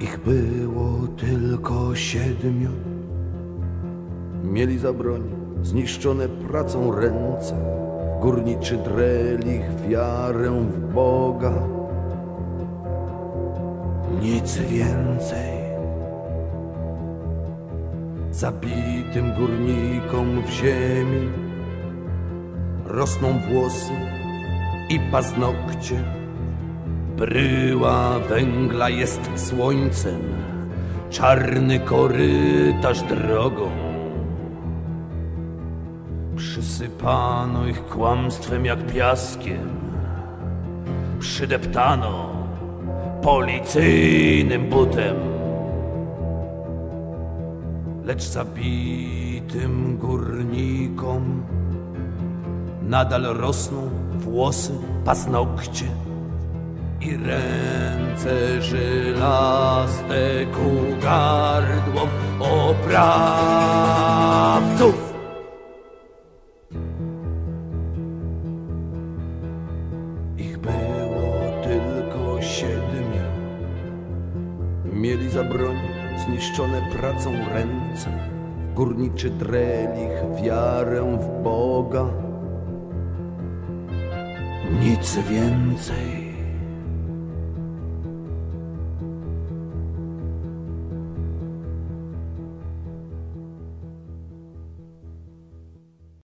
Ich było tylko siedmiu. Mieli za broń zniszczone pracą ręce, górniczy drelich wiarę w Boga. Nic więcej. Zabitym górnikom w ziemi rosną włosy i paznokcie. Bryła węgla jest słońcem, czarny korytarz drogą. Przysypano ich kłamstwem jak piaskiem, przydeptano policyjnym butem. Lecz zabitym górnikom nadal rosną włosy, paznokcie i ręce żylaste ku gardłom oprawców. Ich było tylko siedmiu. Mieli za broń zniszczone pracą ręce, górniczy drelich wiarę w Boga. Nic więcej.